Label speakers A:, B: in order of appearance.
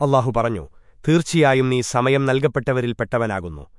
A: അള്ളാഹു പറഞ്ഞു തീർച്ചയായും നീ സമയം നൽകപ്പെട്ടവരിൽപ്പെട്ടവനാകുന്നു.